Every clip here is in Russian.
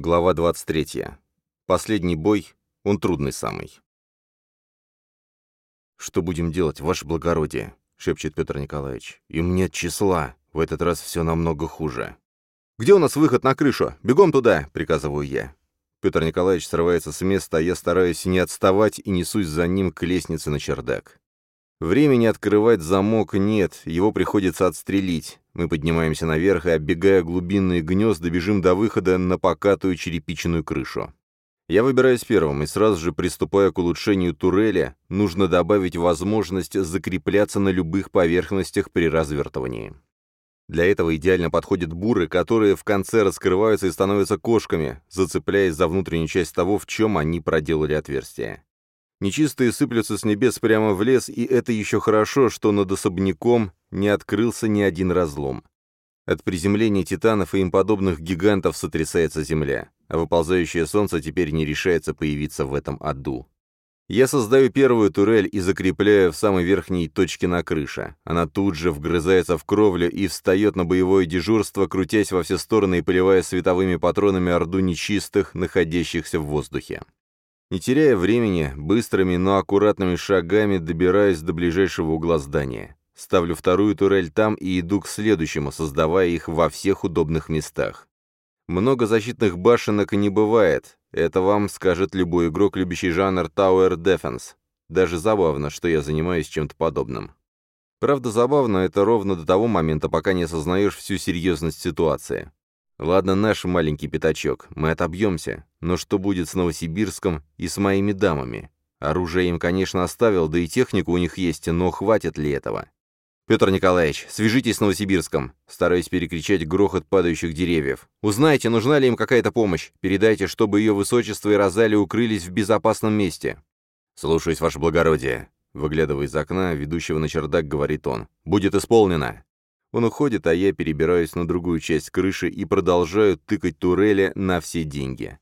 Глава 23. Последний бой, он трудный самый. «Что будем делать, ваше благородие?» — шепчет Петр Николаевич. «Им нет числа. В этот раз все намного хуже». «Где у нас выход на крышу? Бегом туда!» — приказываю я. Петр Николаевич срывается с места, а я стараюсь не отставать и несусь за ним к лестнице на чердак. Времени открывать замок нет, его приходится отстрелить. Мы поднимаемся наверх и, оббегая глубинные гнезда, бежим до выхода на покатую черепичную крышу. Я выбираюсь первым и сразу же приступая к улучшению турели, нужно добавить возможность закрепляться на любых поверхностях при развертывании. Для этого идеально подходят буры, которые в конце раскрываются и становятся кошками, зацепляясь за внутреннюю часть того, в чем они проделали отверстие. Нечистые сыплются с небес прямо в лес, и это еще хорошо, что над особняком не открылся ни один разлом. От приземления титанов и им подобных гигантов сотрясается земля, а выползающее солнце теперь не решается появиться в этом аду. Я создаю первую турель и закрепляю в самой верхней точке на крыше. Она тут же вгрызается в кровлю и встает на боевое дежурство, крутясь во все стороны и поливая световыми патронами орду нечистых, находящихся в воздухе. Не теряя времени, быстрыми, но аккуратными шагами добираюсь до ближайшего угла здания. Ставлю вторую турель там и иду к следующему, создавая их во всех удобных местах. Много защитных башенок не бывает. Это вам скажет любой игрок, любящий жанр Tower Defense. Даже забавно, что я занимаюсь чем-то подобным. Правда, забавно это ровно до того момента, пока не осознаешь всю серьезность ситуации. Ладно, наш маленький пятачок, мы отобьемся, но что будет с Новосибирском и с моими дамами? Оружие им, конечно, оставил, да и техника у них есть, но хватит ли этого? «Петр Николаевич, свяжитесь с Новосибирском!» Стараюсь перекричать грохот падающих деревьев. «Узнайте, нужна ли им какая-то помощь. Передайте, чтобы ее высочество и Розали укрылись в безопасном месте». «Слушаюсь, ваше благородие!» Выглядывая из окна, ведущего на чердак, говорит он. «Будет исполнено!» Он уходит, а я перебираюсь на другую часть крыши и продолжаю тыкать турели на все деньги.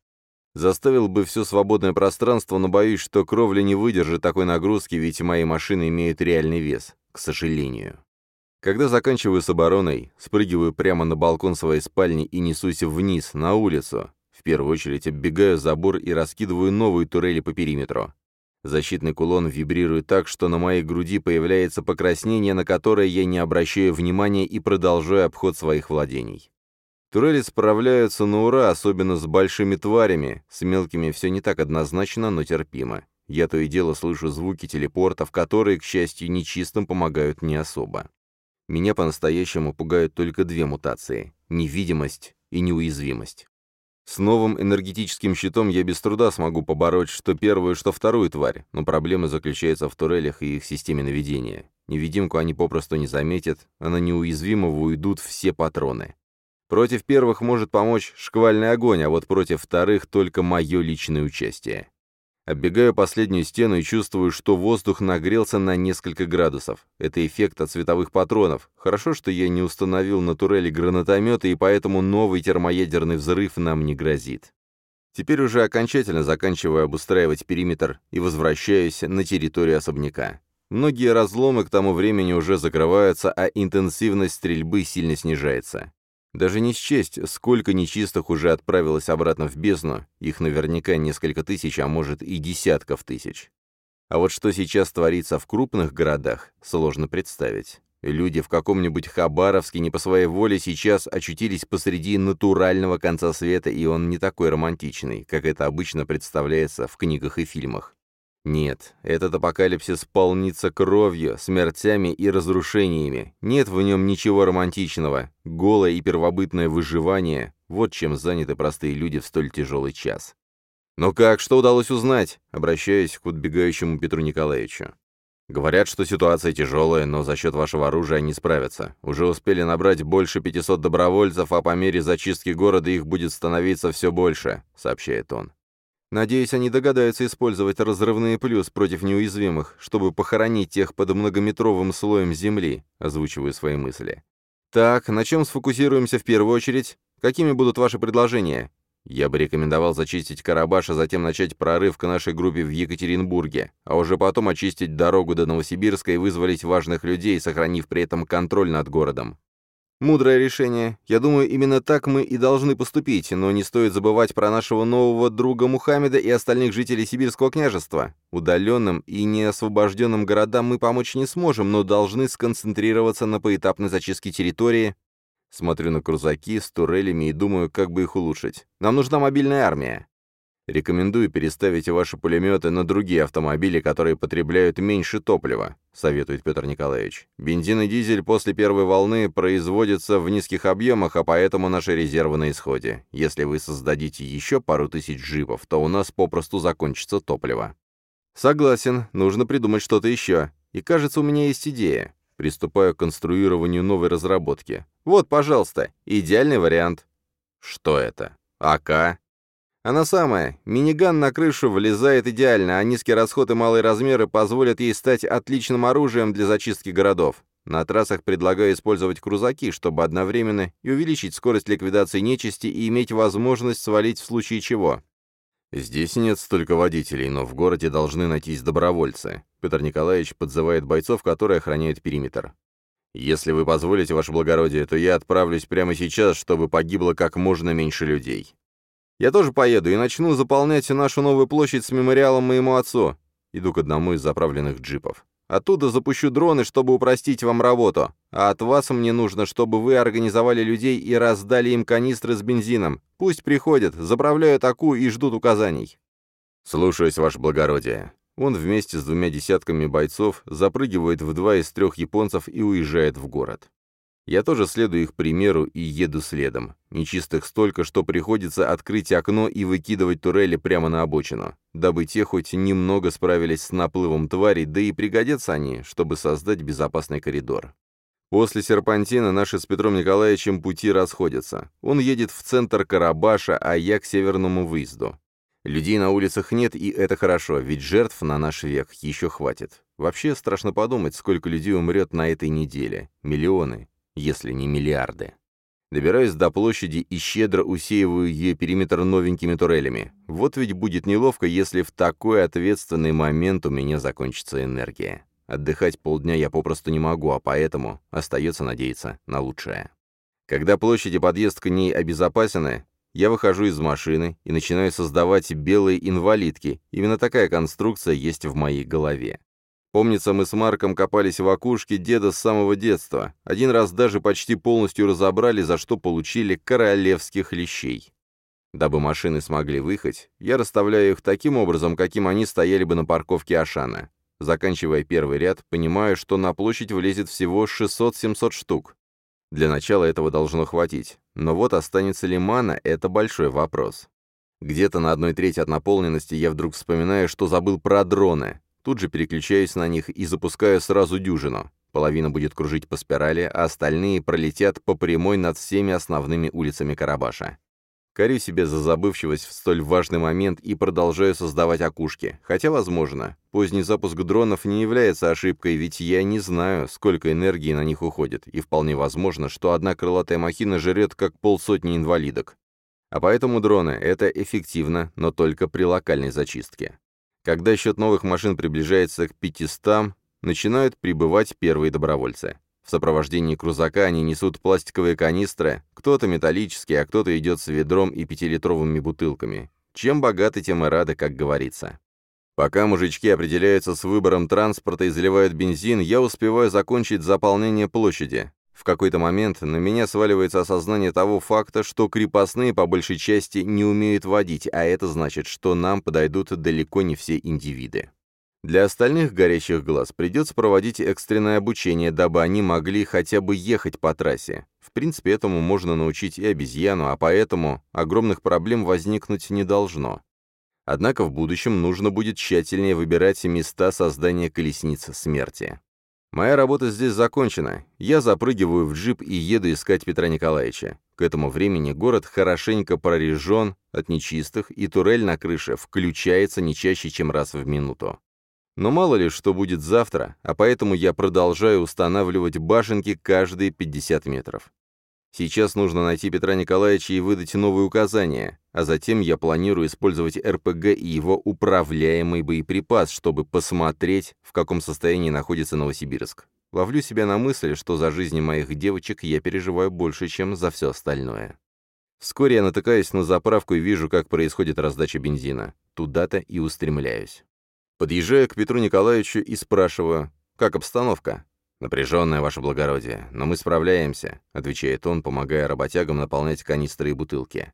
Заставил бы все свободное пространство, но боюсь, что кровля не выдержит такой нагрузки, ведь мои машины имеют реальный вес, к сожалению. Когда заканчиваю с обороной, спрыгиваю прямо на балкон своей спальни и несусь вниз, на улицу. В первую очередь оббегаю забор и раскидываю новые турели по периметру. Защитный кулон вибрирует так, что на моей груди появляется покраснение, на которое я не обращаю внимания и продолжаю обход своих владений. Турели справляются на ура, особенно с большими тварями, с мелкими все не так однозначно, но терпимо. Я то и дело слышу звуки телепортов, которые, к счастью, нечистым помогают не особо. Меня по-настоящему пугают только две мутации — невидимость и неуязвимость. С новым энергетическим щитом я без труда смогу побороть что первую, что вторую тварь, но проблема заключается в турелях и их системе наведения. Невидимку они попросту не заметят, а на неуязвимого уйдут все патроны. Против первых может помочь шквальный огонь, а вот против вторых только мое личное участие. Оббегаю последнюю стену и чувствую, что воздух нагрелся на несколько градусов. Это эффект от световых патронов. Хорошо, что я не установил на турели гранатометы, и поэтому новый термоядерный взрыв нам не грозит. Теперь уже окончательно заканчиваю обустраивать периметр и возвращаюсь на территорию особняка. Многие разломы к тому времени уже закрываются, а интенсивность стрельбы сильно снижается. Даже не счесть, сколько нечистых уже отправилось обратно в бездну, их наверняка несколько тысяч, а может и десятков тысяч. А вот что сейчас творится в крупных городах, сложно представить. Люди в каком-нибудь Хабаровске не по своей воле сейчас очутились посреди натурального конца света, и он не такой романтичный, как это обычно представляется в книгах и фильмах. Нет, этот апокалипсис полнится кровью, смертями и разрушениями. Нет в нем ничего романтичного. Голое и первобытное выживание — вот чем заняты простые люди в столь тяжелый час. «Ну как, что удалось узнать?» — обращаюсь к подбегающему Петру Николаевичу. «Говорят, что ситуация тяжелая, но за счет вашего оружия они справятся. Уже успели набрать больше 500 добровольцев, а по мере зачистки города их будет становиться все больше», — сообщает он. Надеюсь, они догадаются использовать разрывные плюс против неуязвимых, чтобы похоронить тех под многометровым слоем земли, озвучиваю свои мысли. Так, на чем сфокусируемся в первую очередь? Какими будут ваши предложения? Я бы рекомендовал зачистить Карабаш, а затем начать прорыв к нашей группе в Екатеринбурге, а уже потом очистить дорогу до Новосибирска и вызволить важных людей, сохранив при этом контроль над городом. Мудрое решение. Я думаю, именно так мы и должны поступить, но не стоит забывать про нашего нового друга Мухаммеда и остальных жителей Сибирского княжества. Удаленным и неосвобожденным городам мы помочь не сможем, но должны сконцентрироваться на поэтапной зачистке территории. Смотрю на крузаки с турелями и думаю, как бы их улучшить. Нам нужна мобильная армия. Рекомендую переставить ваши пулеметы на другие автомобили, которые потребляют меньше топлива, советует Петр Николаевич. Бензин и дизель после первой волны производятся в низких объемах, а поэтому наши резервы на исходе. Если вы создадите еще пару тысяч джипов, то у нас попросту закончится топливо. Согласен, нужно придумать что-то еще. И кажется, у меня есть идея. Приступаю к конструированию новой разработки. Вот, пожалуйста, идеальный вариант. Что это? АК? Она самая. Миниган на крышу влезает идеально, а низкий расход и малые размеры позволят ей стать отличным оружием для зачистки городов. На трассах предлагаю использовать крузаки, чтобы одновременно и увеличить скорость ликвидации нечисти и иметь возможность свалить в случае чего. Здесь нет столько водителей, но в городе должны найтись добровольцы. Петр Николаевич подзывает бойцов, которые охраняют периметр. Если вы позволите, ваше благородие, то я отправлюсь прямо сейчас, чтобы погибло как можно меньше людей. Я тоже поеду и начну заполнять нашу новую площадь с мемориалом моему отцу. Иду к одному из заправленных джипов. Оттуда запущу дроны, чтобы упростить вам работу. А от вас мне нужно, чтобы вы организовали людей и раздали им канистры с бензином. Пусть приходят, заправляют аку и ждут указаний. Слушаюсь, ваше благородие. Он вместе с двумя десятками бойцов запрыгивает в два из трех японцев и уезжает в город. Я тоже следую их примеру и еду следом. Нечистых столько, что приходится открыть окно и выкидывать турели прямо на обочину, дабы те хоть немного справились с наплывом тварей, да и пригодятся они, чтобы создать безопасный коридор. После серпантина наши с Петром Николаевичем пути расходятся. Он едет в центр Карабаша, а я к северному выезду. Людей на улицах нет, и это хорошо, ведь жертв на наш век еще хватит. Вообще страшно подумать, сколько людей умрет на этой неделе. Миллионы, если не миллиарды. Добираюсь до площади и щедро усеиваю ее периметр новенькими турелями. Вот ведь будет неловко, если в такой ответственный момент у меня закончится энергия. Отдыхать полдня я попросту не могу, а поэтому остается надеяться на лучшее. Когда площадь и подъезд к ней обезопасены, я выхожу из машины и начинаю создавать белые инвалидки. Именно такая конструкция есть в моей голове. Помнится, мы с Марком копались в окушке деда с самого детства. Один раз даже почти полностью разобрали, за что получили королевских лещей. Дабы машины смогли выехать, я расставляю их таким образом, каким они стояли бы на парковке Ашана. Заканчивая первый ряд, понимаю, что на площадь влезет всего 600-700 штук. Для начала этого должно хватить. Но вот останется ли мана – это большой вопрос. Где-то на одной трети от наполненности я вдруг вспоминаю, что забыл про дроны. Тут же переключаюсь на них и запускаю сразу дюжину. Половина будет кружить по спирали, а остальные пролетят по прямой над всеми основными улицами Карабаша. Корю себе за забывчивость в столь важный момент и продолжаю создавать окушки. Хотя, возможно, поздний запуск дронов не является ошибкой, ведь я не знаю, сколько энергии на них уходит, и вполне возможно, что одна крылатая махина жрет как полсотни инвалидок. А поэтому дроны — это эффективно, но только при локальной зачистке. Когда счет новых машин приближается к 500, начинают прибывать первые добровольцы. В сопровождении крузака они несут пластиковые канистры, кто-то металлические, а кто-то идет с ведром и пятилитровыми бутылками. Чем богаты, тем и рады, как говорится. Пока мужички определяются с выбором транспорта и заливают бензин, я успеваю закончить заполнение площади. В какой-то момент на меня сваливается осознание того факта, что крепостные по большей части не умеют водить, а это значит, что нам подойдут далеко не все индивиды. Для остальных горящих глаз придется проводить экстренное обучение, дабы они могли хотя бы ехать по трассе. В принципе, этому можно научить и обезьяну, а поэтому огромных проблем возникнуть не должно. Однако в будущем нужно будет тщательнее выбирать места создания колесниц смерти. Моя работа здесь закончена. Я запрыгиваю в джип и еду искать Петра Николаевича. К этому времени город хорошенько прорежен от нечистых, и турель на крыше включается не чаще, чем раз в минуту. Но мало ли, что будет завтра, а поэтому я продолжаю устанавливать башенки каждые 50 метров. Сейчас нужно найти Петра Николаевича и выдать новые указания, а затем я планирую использовать РПГ и его управляемый боеприпас, чтобы посмотреть, в каком состоянии находится Новосибирск. Ловлю себя на мысли, что за жизни моих девочек я переживаю больше, чем за все остальное. Вскоре я натыкаюсь на заправку и вижу, как происходит раздача бензина. Туда-то и устремляюсь. Подъезжаю к Петру Николаевичу и спрашиваю, как обстановка? «Напряженное, ваше благородие, но мы справляемся», — отвечает он, помогая работягам наполнять канистры и бутылки.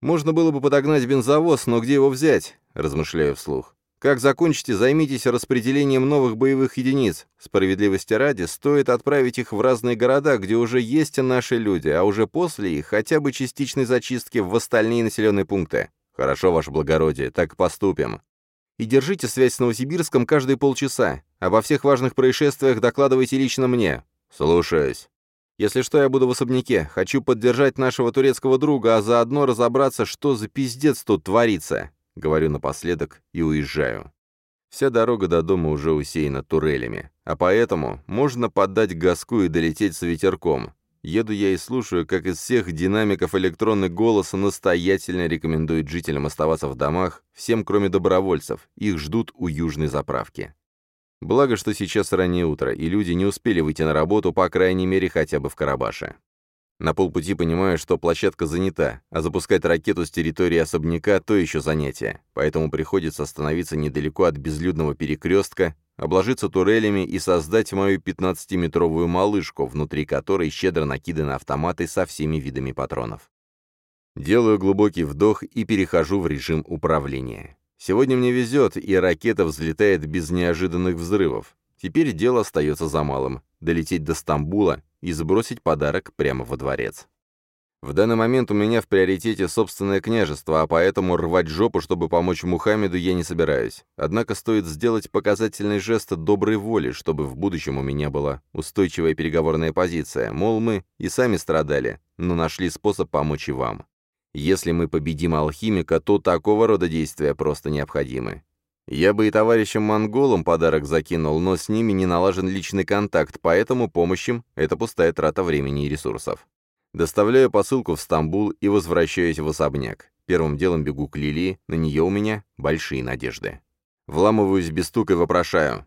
«Можно было бы подогнать бензовоз, но где его взять?» — размышляю вслух. «Как закончите, займитесь распределением новых боевых единиц. Справедливости ради, стоит отправить их в разные города, где уже есть наши люди, а уже после их хотя бы частичной зачистки в остальные населенные пункты. Хорошо, ваше благородие, так поступим. И держите связь с Новосибирском каждые полчаса. Обо всех важных происшествиях докладывайте лично мне. Слушаюсь. Если что, я буду в особняке. Хочу поддержать нашего турецкого друга, а заодно разобраться, что за пиздец тут творится. Говорю напоследок и уезжаю. Вся дорога до дома уже усеяна турелями, а поэтому можно поддать газку и долететь с ветерком. Еду я и слушаю, как из всех динамиков электронный голос настоятельно рекомендует жителям оставаться в домах, всем кроме добровольцев, их ждут у южной заправки. Благо, что сейчас раннее утро, и люди не успели выйти на работу, по крайней мере, хотя бы в Карабаше. На полпути понимаю, что площадка занята, а запускать ракету с территории особняка – то еще занятие, поэтому приходится остановиться недалеко от безлюдного перекрестка обложиться турелями и создать мою 15-метровую малышку, внутри которой щедро накиданы автоматы со всеми видами патронов. Делаю глубокий вдох и перехожу в режим управления. Сегодня мне везет, и ракета взлетает без неожиданных взрывов. Теперь дело остается за малым — долететь до Стамбула и сбросить подарок прямо во дворец. В данный момент у меня в приоритете собственное княжество, а поэтому рвать жопу, чтобы помочь Мухаммеду, я не собираюсь. Однако стоит сделать показательный жест доброй воли, чтобы в будущем у меня была устойчивая переговорная позиция, мол, мы и сами страдали, но нашли способ помочь и вам. Если мы победим алхимика, то такого рода действия просто необходимы. Я бы и товарищам монголам подарок закинул, но с ними не налажен личный контакт, поэтому помощь им — это пустая трата времени и ресурсов. Доставляю посылку в Стамбул и возвращаюсь в особняк. Первым делом бегу к Лилии, на нее у меня большие надежды. Вламываюсь без стука и вопрошаю.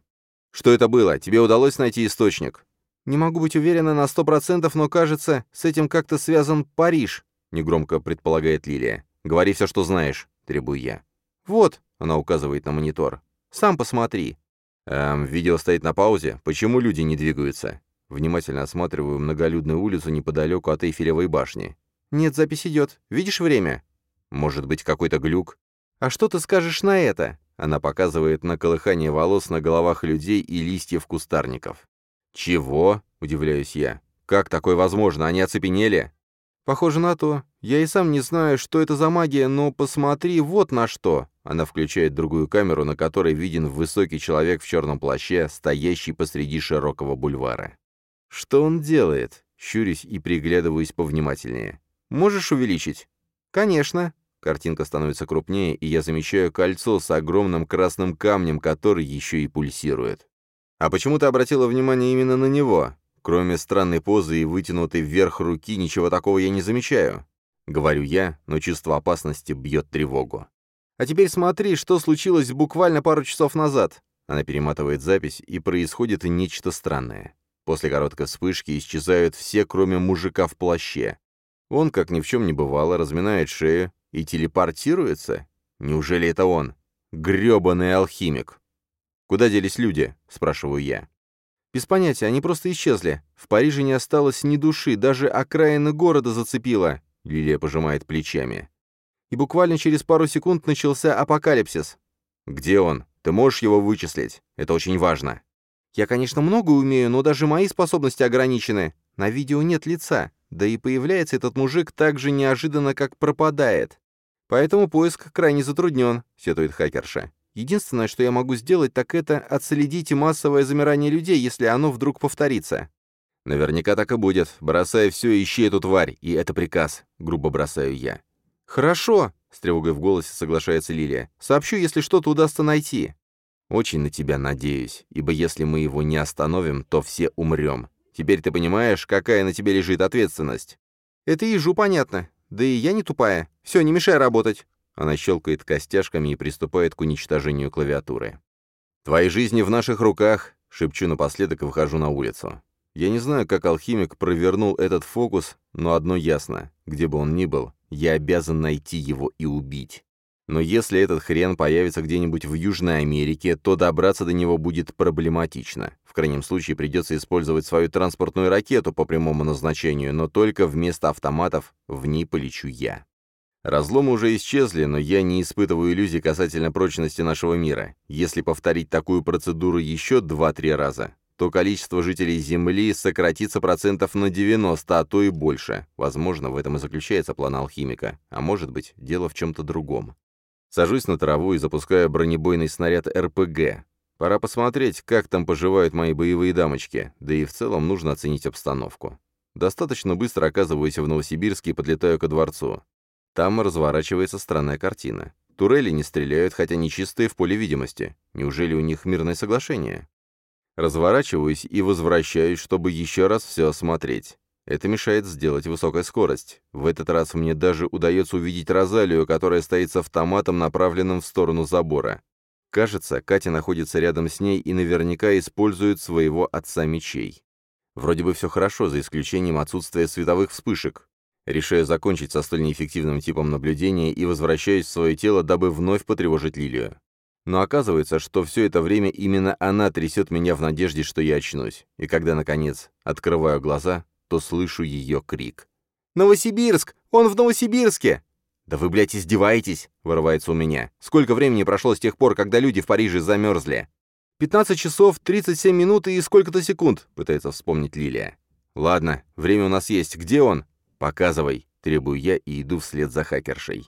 «Что это было? Тебе удалось найти источник?» «Не могу быть уверена на сто процентов, но, кажется, с этим как-то связан Париж», — негромко предполагает Лилия. «Говори все, что знаешь», — требую я. «Вот», — она указывает на монитор. «Сам посмотри». «Эм, видео стоит на паузе. Почему люди не двигаются?» Внимательно осматриваю многолюдную улицу неподалеку от Эйфелевой башни. «Нет, запись идет. Видишь время?» «Может быть, какой-то глюк?» «А что ты скажешь на это?» Она показывает на колыхание волос на головах людей и листьев кустарников. «Чего?» — удивляюсь я. «Как такое возможно? Они оцепенели?» «Похоже на то. Я и сам не знаю, что это за магия, но посмотри вот на что!» Она включает другую камеру, на которой виден высокий человек в черном плаще, стоящий посреди широкого бульвара. «Что он делает?» Щурюсь и приглядываюсь повнимательнее. «Можешь увеличить?» «Конечно». Картинка становится крупнее, и я замечаю кольцо с огромным красным камнем, который еще и пульсирует. «А почему ты обратила внимание именно на него? Кроме странной позы и вытянутой вверх руки, ничего такого я не замечаю». Говорю я, но чувство опасности бьет тревогу. «А теперь смотри, что случилось буквально пару часов назад». Она перематывает запись, и происходит нечто странное. После короткой вспышки исчезают все, кроме мужика в плаще. Он, как ни в чем не бывало, разминает шею и телепортируется. Неужели это он? Грёбаный алхимик. «Куда делись люди?» — спрашиваю я. «Без понятия, они просто исчезли. В Париже не осталось ни души, даже окраины города зацепило», — Лилия пожимает плечами. И буквально через пару секунд начался апокалипсис. «Где он? Ты можешь его вычислить? Это очень важно». Я, конечно, много умею, но даже мои способности ограничены. На видео нет лица, да и появляется этот мужик так же неожиданно, как пропадает. Поэтому поиск крайне затруднен, сетует хакерша. Единственное, что я могу сделать, так это отследить массовое замирание людей, если оно вдруг повторится. Наверняка так и будет. Бросай все, ищи эту тварь, и это приказ. Грубо бросаю я. Хорошо, с тревогой в голосе соглашается Лилия. Сообщу, если что-то удастся найти. Очень на тебя надеюсь, ибо если мы его не остановим, то все умрем. Теперь ты понимаешь, какая на тебе лежит ответственность?» «Это ежу понятно. Да и я не тупая. Все, не мешай работать». Она щелкает костяшками и приступает к уничтожению клавиатуры. «Твои жизни в наших руках», — Шепчу напоследок и выхожу на улицу. Я не знаю, как алхимик провернул этот фокус, но одно ясно. Где бы он ни был, я обязан найти его и убить. Но если этот хрен появится где-нибудь в Южной Америке, то добраться до него будет проблематично. В крайнем случае придется использовать свою транспортную ракету по прямому назначению, но только вместо автоматов в ней полечу я. Разломы уже исчезли, но я не испытываю иллюзий касательно прочности нашего мира. Если повторить такую процедуру еще 2-3 раза, то количество жителей Земли сократится процентов на 90, а то и больше. Возможно, в этом и заключается план алхимика, а может быть, дело в чем-то другом. Сажусь на траву и запускаю бронебойный снаряд РПГ. Пора посмотреть, как там поживают мои боевые дамочки, да и в целом нужно оценить обстановку. Достаточно быстро оказываюсь в Новосибирске и подлетаю ко дворцу. Там разворачивается странная картина. Турели не стреляют, хотя не чистые в поле видимости. Неужели у них мирное соглашение? Разворачиваюсь и возвращаюсь, чтобы еще раз все осмотреть. Это мешает сделать высокая скорость. В этот раз мне даже удается увидеть Розалию, которая стоит с автоматом, направленным в сторону забора. Кажется, Катя находится рядом с ней и наверняка использует своего отца мечей. Вроде бы все хорошо, за исключением отсутствия световых вспышек. Решаю закончить со столь неэффективным типом наблюдения и возвращаюсь в свое тело, дабы вновь потревожить Лилию. Но оказывается, что все это время именно она трясет меня в надежде, что я очнусь. И когда, наконец, открываю глаза, то слышу ее крик. «Новосибирск! Он в Новосибирске!» «Да вы, блядь, издеваетесь!» — вырывается у меня. «Сколько времени прошло с тех пор, когда люди в Париже замерзли?» «Пятнадцать часов, тридцать семь минут и сколько-то секунд», — пытается вспомнить Лилия. «Ладно, время у нас есть. Где он?» «Показывай», — требую я и иду вслед за хакершей.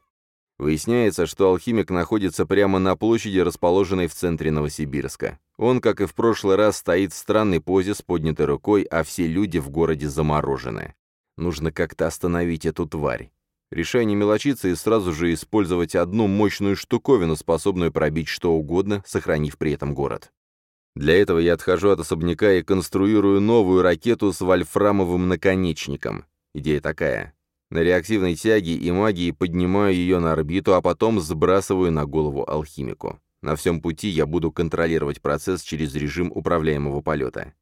Выясняется, что алхимик находится прямо на площади, расположенной в центре Новосибирска. Он, как и в прошлый раз, стоит в странной позе с поднятой рукой, а все люди в городе заморожены. Нужно как-то остановить эту тварь. Решаю не мелочиться и сразу же использовать одну мощную штуковину, способную пробить что угодно, сохранив при этом город. Для этого я отхожу от особняка и конструирую новую ракету с вольфрамовым наконечником. Идея такая. На реактивной тяге и магии поднимаю ее на орбиту, а потом сбрасываю на голову алхимику. На всем пути я буду контролировать процесс через режим управляемого полета.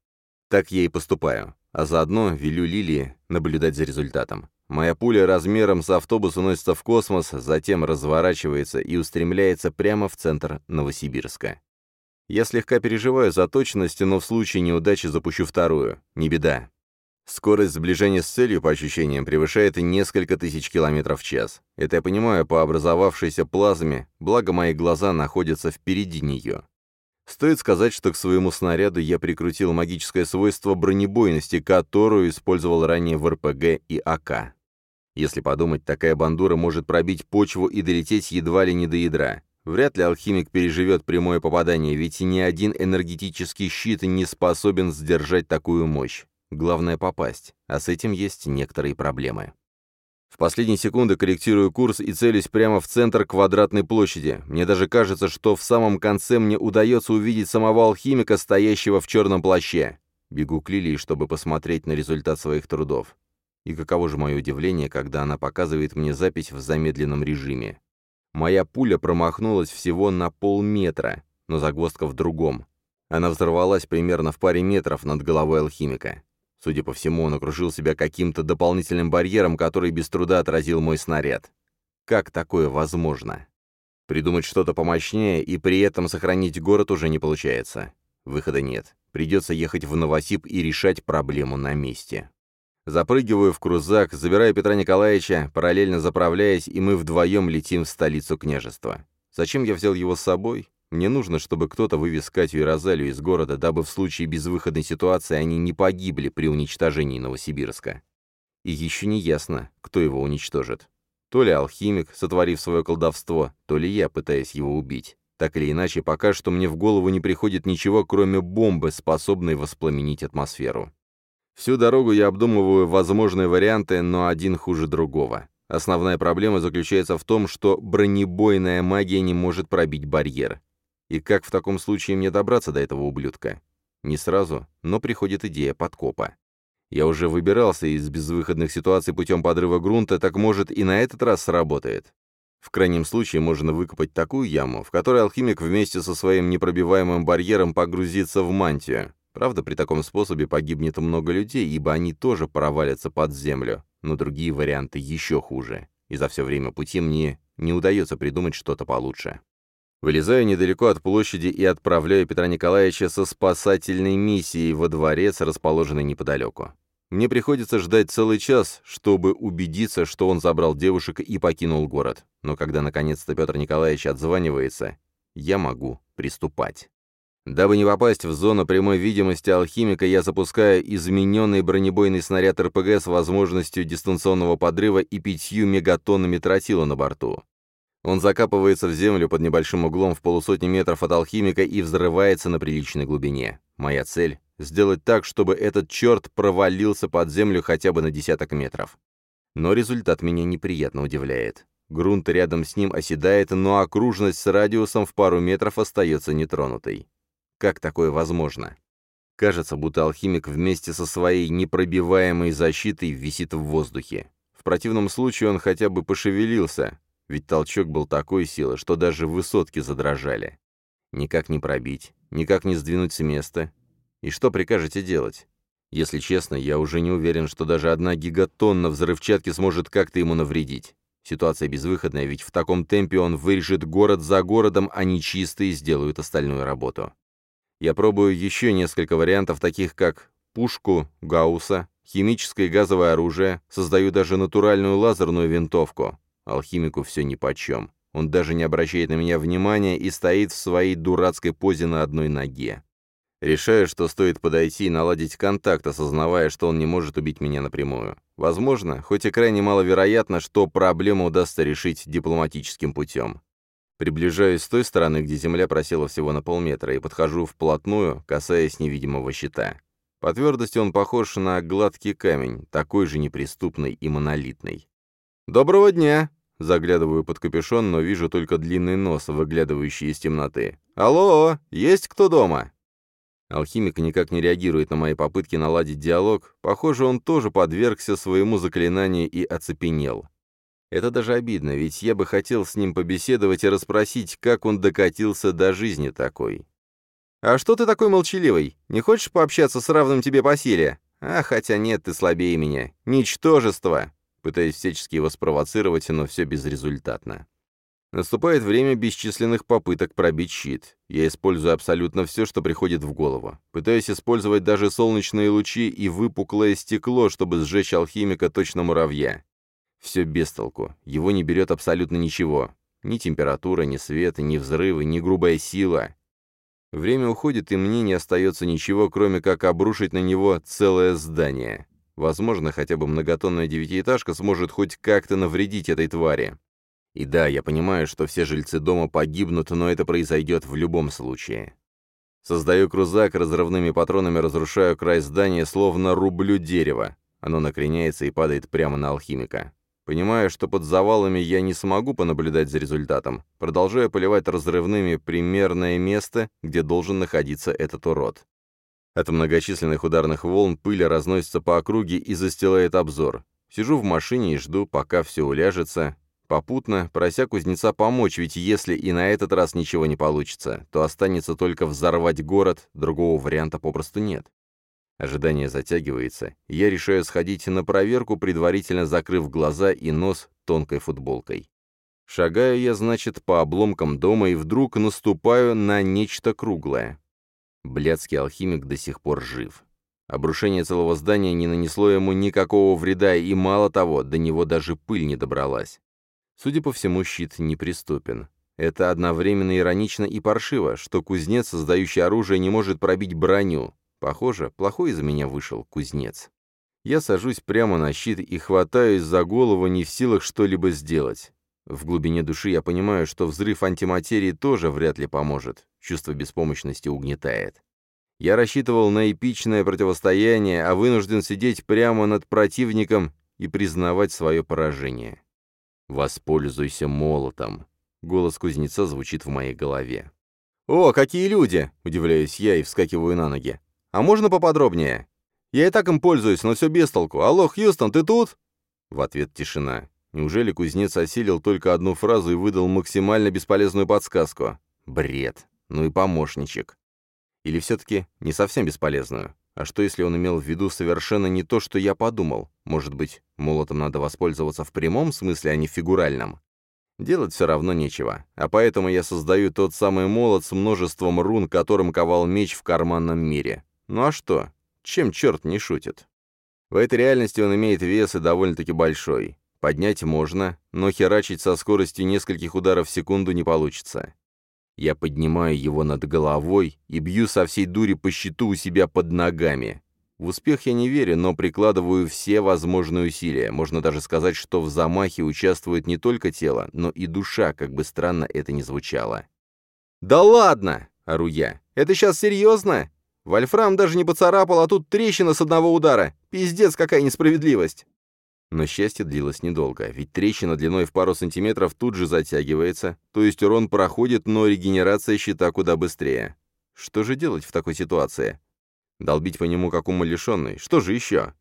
Так я и поступаю, а заодно велю Лилии наблюдать за результатом. Моя пуля размером с автобус уносится в космос, затем разворачивается и устремляется прямо в центр Новосибирска. Я слегка переживаю за точность, но в случае неудачи запущу вторую. Не беда. Скорость сближения с целью, по ощущениям, превышает несколько тысяч километров в час. Это я понимаю по образовавшейся плазме, благо мои глаза находятся впереди нее. Стоит сказать, что к своему снаряду я прикрутил магическое свойство бронебойности, которую использовал ранее в РПГ и АК. Если подумать, такая бандура может пробить почву и долететь едва ли не до ядра. Вряд ли алхимик переживет прямое попадание, ведь ни один энергетический щит не способен сдержать такую мощь. Главное попасть, а с этим есть некоторые проблемы. В последние секунды корректирую курс и целюсь прямо в центр квадратной площади. Мне даже кажется, что в самом конце мне удается увидеть самого алхимика, стоящего в черном плаще. Бегу к Лилии, чтобы посмотреть на результат своих трудов. И каково же мое удивление, когда она показывает мне запись в замедленном режиме. Моя пуля промахнулась всего на полметра, но загвоздка в другом. Она взорвалась примерно в паре метров над головой алхимика. Судя по всему, он окружил себя каким-то дополнительным барьером, который без труда отразил мой снаряд. Как такое возможно? Придумать что-то помощнее и при этом сохранить город уже не получается. Выхода нет. Придется ехать в Новосиб и решать проблему на месте. Запрыгиваю в крузак, забираю Петра Николаевича, параллельно заправляясь, и мы вдвоем летим в столицу княжества. Зачем я взял его с собой? Мне нужно, чтобы кто-то вывез Катю и Розалию из города, дабы в случае безвыходной ситуации они не погибли при уничтожении Новосибирска. И еще не ясно, кто его уничтожит. То ли алхимик, сотворив свое колдовство, то ли я, пытаясь его убить. Так или иначе, пока что мне в голову не приходит ничего, кроме бомбы, способной воспламенить атмосферу. Всю дорогу я обдумываю возможные варианты, но один хуже другого. Основная проблема заключается в том, что бронебойная магия не может пробить барьер. И как в таком случае мне добраться до этого ублюдка? Не сразу, но приходит идея подкопа. Я уже выбирался из безвыходных ситуаций путем подрыва грунта, так может и на этот раз сработает. В крайнем случае можно выкопать такую яму, в которой алхимик вместе со своим непробиваемым барьером погрузится в мантию. Правда, при таком способе погибнет много людей, ибо они тоже провалятся под землю, но другие варианты еще хуже. И за все время пути мне не удается придумать что-то получше. Вылезаю недалеко от площади и отправляю Петра Николаевича со спасательной миссией во дворец, расположенный неподалеку. Мне приходится ждать целый час, чтобы убедиться, что он забрал девушек и покинул город. Но когда наконец-то Петр Николаевич отзванивается, я могу приступать. Дабы не попасть в зону прямой видимости алхимика, я запускаю измененный бронебойный снаряд РПГ с возможностью дистанционного подрыва и пятью мегатоннами тротила на борту. Он закапывается в землю под небольшим углом в полусотни метров от алхимика и взрывается на приличной глубине. Моя цель — сделать так, чтобы этот черт провалился под землю хотя бы на десяток метров. Но результат меня неприятно удивляет. Грунт рядом с ним оседает, но окружность с радиусом в пару метров остается нетронутой. Как такое возможно? Кажется, будто алхимик вместе со своей непробиваемой защитой висит в воздухе. В противном случае он хотя бы пошевелился, ведь толчок был такой силы, что даже высотки задрожали. Никак не пробить, никак не сдвинуть с места. И что прикажете делать? Если честно, я уже не уверен, что даже одна гигатонна взрывчатки сможет как-то ему навредить. Ситуация безвыходная, ведь в таком темпе он вырежет город за городом, а нечистые сделают остальную работу. Я пробую еще несколько вариантов, таких как пушку Гаусса, химическое и газовое оружие, создаю даже натуральную лазерную винтовку. Алхимику все нипочем. Он даже не обращает на меня внимания и стоит в своей дурацкой позе на одной ноге. Решаю, что стоит подойти и наладить контакт, осознавая, что он не может убить меня напрямую. Возможно, хоть и крайне маловероятно, что проблему удастся решить дипломатическим путем. Приближаюсь с той стороны, где земля просела всего на полметра, и подхожу вплотную, касаясь невидимого щита. По твердости он похож на гладкий камень, такой же неприступный и монолитный. «Доброго дня!» Заглядываю под капюшон, но вижу только длинный нос, выглядывающий из темноты. «Алло! Есть кто дома?» Алхимик никак не реагирует на мои попытки наладить диалог. Похоже, он тоже подвергся своему заклинанию и оцепенел. Это даже обидно, ведь я бы хотел с ним побеседовать и расспросить, как он докатился до жизни такой. «А что ты такой молчаливый? Не хочешь пообщаться с равным тебе по силе? А, хотя нет, ты слабее меня. Ничтожество!» Пытаюсь всячески его спровоцировать, но все безрезультатно. Наступает время бесчисленных попыток пробить щит. Я использую абсолютно все, что приходит в голову. Пытаюсь использовать даже солнечные лучи и выпуклое стекло, чтобы сжечь алхимика точно муравья. Все без толку. Его не берет абсолютно ничего. Ни температура, ни свет, ни взрывы, ни грубая сила. Время уходит, и мне не остается ничего, кроме как обрушить на него целое здание. Возможно, хотя бы многотонная девятиэтажка сможет хоть как-то навредить этой твари. И да, я понимаю, что все жильцы дома погибнут, но это произойдет в любом случае. Создаю крузак, разрывными патронами разрушаю край здания, словно рублю дерево. Оно накреняется и падает прямо на алхимика. Понимая, что под завалами я не смогу понаблюдать за результатом, продолжаю поливать разрывными примерное место, где должен находиться этот урод. От многочисленных ударных волн пыль разносится по округе и застилает обзор. Сижу в машине и жду, пока все уляжется, попутно прося кузнеца помочь, ведь если и на этот раз ничего не получится, то останется только взорвать город, другого варианта попросту нет. Ожидание затягивается, и я решаю сходить на проверку, предварительно закрыв глаза и нос тонкой футболкой. Шагаю я, значит, по обломкам дома и вдруг наступаю на нечто круглое. Блядский алхимик до сих пор жив. Обрушение целого здания не нанесло ему никакого вреда, и мало того, до него даже пыль не добралась. Судя по всему, щит неприступен. Это одновременно иронично и паршиво, что кузнец, создающий оружие, не может пробить броню, Похоже, плохой из меня вышел кузнец. Я сажусь прямо на щит и хватаюсь за голову, не в силах что-либо сделать. В глубине души я понимаю, что взрыв антиматерии тоже вряд ли поможет. Чувство беспомощности угнетает. Я рассчитывал на эпичное противостояние, а вынужден сидеть прямо над противником и признавать свое поражение. «Воспользуйся молотом», — голос кузнеца звучит в моей голове. «О, какие люди!» — удивляюсь я и вскакиваю на ноги. А можно поподробнее? Я и так им пользуюсь, но все без толку. Алло, Хьюстон, ты тут?» В ответ тишина. Неужели кузнец осилил только одну фразу и выдал максимально бесполезную подсказку? Бред. Ну и помощничек. Или все-таки не совсем бесполезную? А что, если он имел в виду совершенно не то, что я подумал? Может быть, молотом надо воспользоваться в прямом смысле, а не в фигуральном? Делать все равно нечего, а поэтому я создаю тот самый молот с множеством рун, которым ковал меч в карманном мире. Ну а что? Чем черт не шутит? В этой реальности он имеет вес и довольно-таки большой. Поднять можно, но херачить со скоростью нескольких ударов в секунду не получится. Я поднимаю его над головой и бью со всей дури по щиту у себя под ногами. В успех я не верю, но прикладываю все возможные усилия. Можно даже сказать, что в замахе участвует не только тело, но и душа, как бы странно это ни звучало. «Да ладно!» — ору я. «Это сейчас серьезно? Вольфрам даже не поцарапал, а тут трещина с одного удара. Пиздец, какая несправедливость!» Но счастье длилось недолго, ведь трещина длиной в пару сантиметров тут же затягивается, то есть урон проходит, но регенерация щита куда быстрее. Что же делать в такой ситуации? Долбить по нему как умалишенный? Что же еще?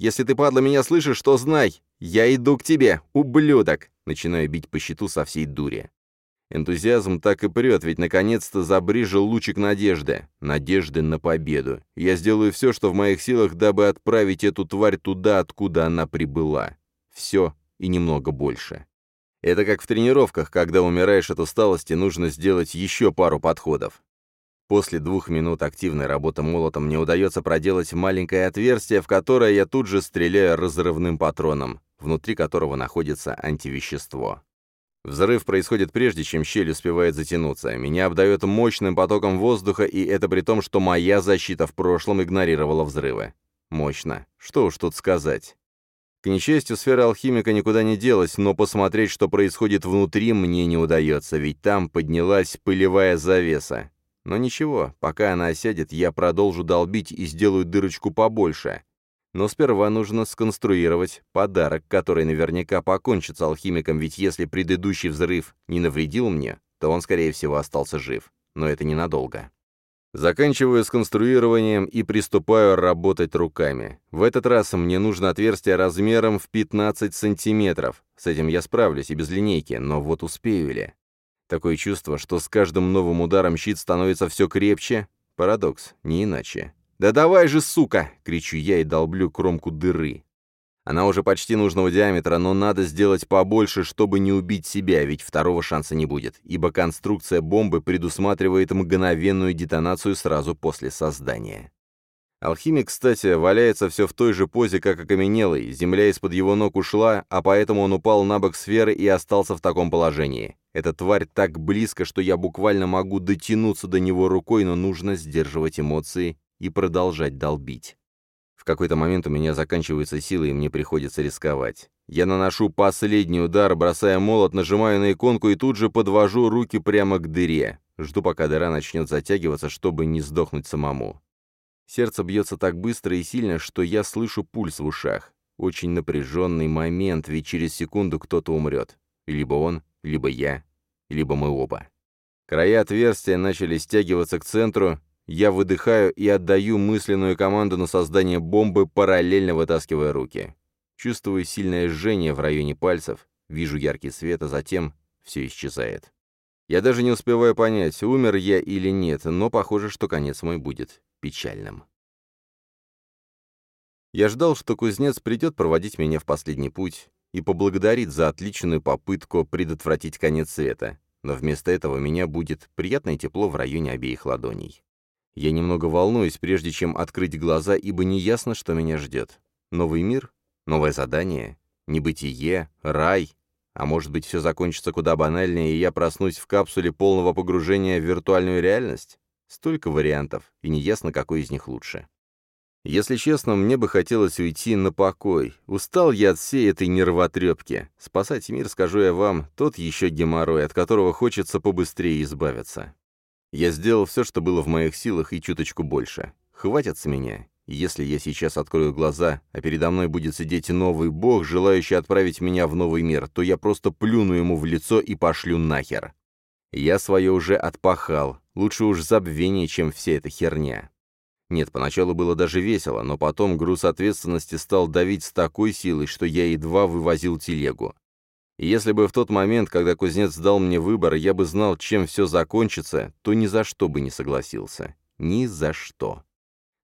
«Если ты, падла, меня слышишь, то знай, я иду к тебе, ублюдок!» Начинаю бить по щиту со всей дури. Энтузиазм так и прет, ведь наконец-то забрижил лучик надежды. Надежды на победу. Я сделаю все, что в моих силах, дабы отправить эту тварь туда, откуда она прибыла. Все и немного больше. Это как в тренировках, когда умираешь от усталости, нужно сделать еще пару подходов. После двух минут активной работы молотом мне удается проделать маленькое отверстие, в которое я тут же стреляю разрывным патроном, внутри которого находится антивещество. Взрыв происходит прежде, чем щель успевает затянуться. Меня обдает мощным потоком воздуха, и это при том, что моя защита в прошлом игнорировала взрывы. Мощно. Что уж тут сказать. К несчастью, сфера алхимика никуда не делась, но посмотреть, что происходит внутри, мне не удается, ведь там поднялась пылевая завеса. Но ничего, пока она осядет, я продолжу долбить и сделаю дырочку побольше. Но сперва нужно сконструировать подарок, который наверняка покончит с алхимиком, ведь если предыдущий взрыв не навредил мне, то он, скорее всего, остался жив. Но это ненадолго. Заканчиваю с конструированием и приступаю работать руками. В этот раз мне нужно отверстие размером в 15 сантиметров. С этим я справлюсь и без линейки, но вот успею ли? Такое чувство, что с каждым новым ударом щит становится все крепче. Парадокс, не иначе. «Да давай же, сука!» — кричу я и долблю кромку дыры. Она уже почти нужного диаметра, но надо сделать побольше, чтобы не убить себя, ведь второго шанса не будет, ибо конструкция бомбы предусматривает мгновенную детонацию сразу после создания. Алхимик, кстати, валяется все в той же позе, как окаменелый, земля из-под его ног ушла, а поэтому он упал на бок сферы и остался в таком положении. Эта тварь так близко, что я буквально могу дотянуться до него рукой, но нужно сдерживать эмоции и продолжать долбить. В какой-то момент у меня заканчиваются силы, и мне приходится рисковать. Я наношу последний удар, бросая молот, нажимаю на иконку и тут же подвожу руки прямо к дыре. Жду, пока дыра начнет затягиваться, чтобы не сдохнуть самому. Сердце бьется так быстро и сильно, что я слышу пульс в ушах. Очень напряженный момент, ведь через секунду кто-то умрет. Либо он, либо я, либо мы оба. Края отверстия начали стягиваться к центру, я выдыхаю и отдаю мысленную команду на создание бомбы, параллельно вытаскивая руки. Чувствую сильное жжение в районе пальцев, вижу яркий свет, а затем все исчезает. Я даже не успеваю понять, умер я или нет, но похоже, что конец мой будет печальным. Я ждал, что кузнец придет проводить меня в последний путь и поблагодарит за отличную попытку предотвратить конец света, но вместо этого меня будет приятное тепло в районе обеих ладоней. Я немного волнуюсь, прежде чем открыть глаза, ибо неясно, что меня ждет. Новый мир? Новое задание? Небытие? Рай? А может быть, все закончится куда банальнее, и я проснусь в капсуле полного погружения в виртуальную реальность? Столько вариантов, и неясно, какой из них лучше. Если честно, мне бы хотелось уйти на покой. Устал я от всей этой нервотрепки. Спасать мир, скажу я вам, тот еще геморрой, от которого хочется побыстрее избавиться. Я сделал все, что было в моих силах, и чуточку больше. Хватит с меня. Если я сейчас открою глаза, а передо мной будет сидеть новый бог, желающий отправить меня в новый мир, то я просто плюну ему в лицо и пошлю нахер. Я свое уже отпахал. Лучше уж забвение, чем вся эта херня. Нет, поначалу было даже весело, но потом груз ответственности стал давить с такой силой, что я едва вывозил телегу. И если бы в тот момент, когда кузнец дал мне выбор, я бы знал, чем все закончится, то ни за что бы не согласился. Ни за что.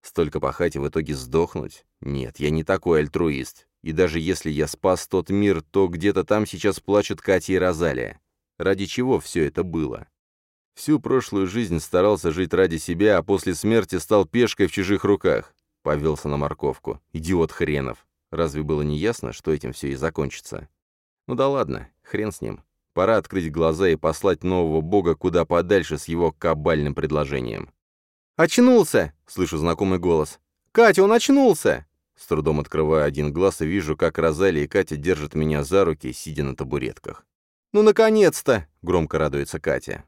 Столько пахать и в итоге сдохнуть? Нет, я не такой альтруист. И даже если я спас тот мир, то где-то там сейчас плачут Катя и Розалия. Ради чего все это было? Всю прошлую жизнь старался жить ради себя, а после смерти стал пешкой в чужих руках. Повелся на морковку. Идиот хренов. Разве было не ясно, что этим все и закончится? Ну да ладно, хрен с ним. Пора открыть глаза и послать нового бога куда подальше с его кабальным предложением. «Очнулся!» — слышу знакомый голос. «Катя, он очнулся!» С трудом открываю один глаз и вижу, как Розалия и Катя держат меня за руки, сидя на табуретках. «Ну, наконец-то!» — громко радуется Катя.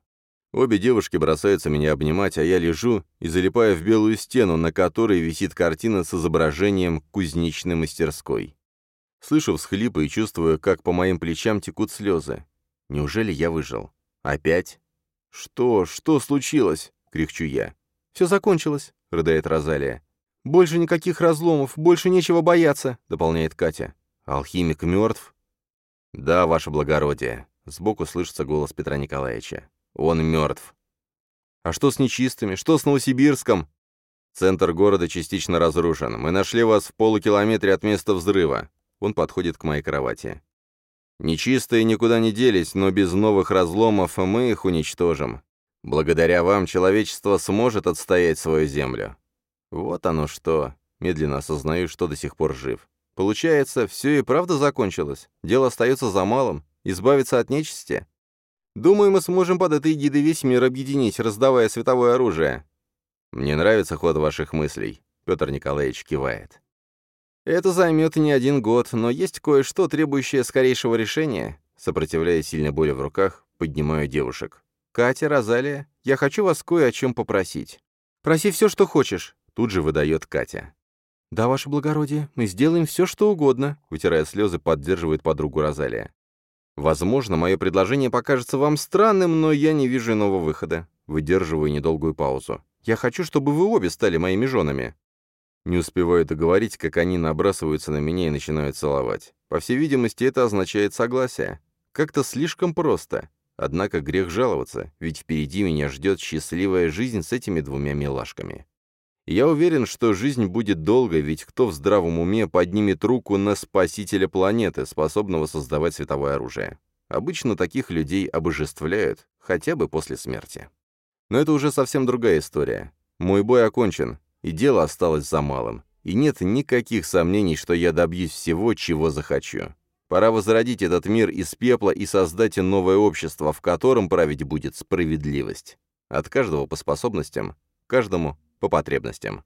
Обе девушки бросаются меня обнимать, а я лежу и залипаю в белую стену, на которой висит картина с изображением кузнечной мастерской. Слышу всхлипы и чувствую, как по моим плечам текут слезы. Неужели я выжил? Опять? «Что? Что случилось?» — кряхчу я. «Все закончилось», — рыдает Розалия. «Больше никаких разломов, больше нечего бояться», — дополняет Катя. «Алхимик мертв?» «Да, ваше благородие», — сбоку слышится голос Петра Николаевича. Он мертв. А что с нечистыми? Что с Новосибирском? Центр города частично разрушен. Мы нашли вас в полукилометре от места взрыва. Он подходит к моей кровати. Нечистые никуда не делись, но без новых разломов мы их уничтожим. Благодаря вам человечество сможет отстоять свою землю. Вот оно что. Медленно осознаю, что до сих пор жив. Получается, все и правда закончилось. Дело остается за малым. Избавиться от нечисти. Думаю, мы сможем под этой эгидой весь мир объединить, раздавая световое оружие. Мне нравится ход ваших мыслей, Петр Николаевич кивает. Это займет не один год, но есть кое-что, требующее скорейшего решения. Сопротивляясь сильной боли в руках, поднимаю девушек. «Катя, Розалия, я хочу вас кое о чем попросить». «Проси все, что хочешь», — тут же выдает Катя. «Да, ваше благородие, мы сделаем все, что угодно», — вытирая слезы, поддерживает подругу Розалия. Возможно, мое предложение покажется вам странным, но я не вижу иного выхода. Выдерживаю недолгую паузу. Я хочу, чтобы вы обе стали моими женами. Не успеваю договорить, как они набрасываются на меня и начинают целовать. По всей видимости, это означает согласие. Как-то слишком просто. Однако грех жаловаться, ведь впереди меня ждет счастливая жизнь с этими двумя милашками. Я уверен, что жизнь будет долгой, ведь кто в здравом уме поднимет руку на спасителя планеты, способного создавать световое оружие? Обычно таких людей обожествляют, хотя бы после смерти. Но это уже совсем другая история. Мой бой окончен, и дело осталось за малым. И нет никаких сомнений, что я добьюсь всего, чего захочу. Пора возродить этот мир из пепла и создать новое общество, в котором править будет справедливость. От каждого по способностям, каждому по потребностям.